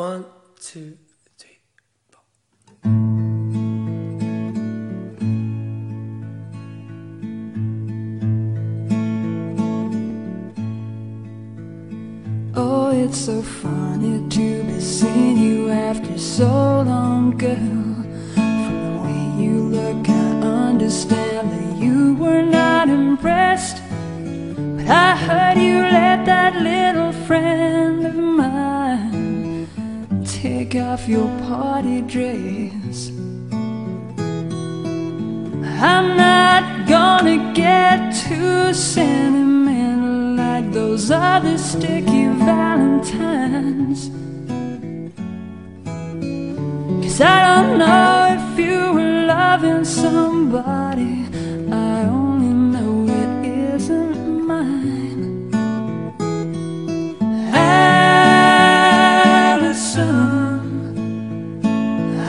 One, two, three, four. Oh, it's so funny to be seeing you after so long, girl. From the way you look, I understand that you were not impressed. But I heard you let that little friend of mine take off your party dress. I'm not gonna get too sentimental like those other sticky valentines. Cause I don't know if you were loving somebody,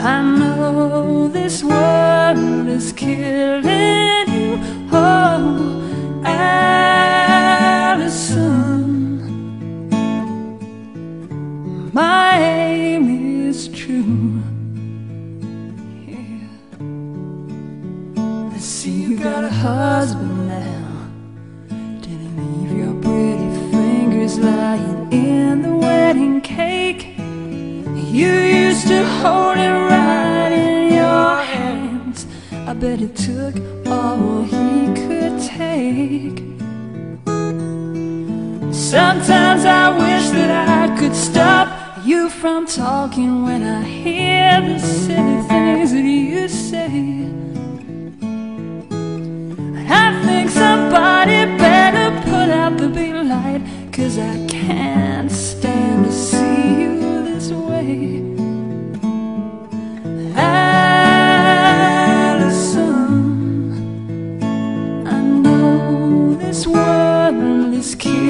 I know this world is killing you. Oh, Allison, my aim is true. Yeah. I see you got a husband now. Didn't leave your pretty fingers lying in the wedding cake. You used to hold it I bet it took all he could take. Sometimes I wish that I could stop you from talking when I hear the silly things that you say. I think somebody better put out the big light, cause I can't. Skins keep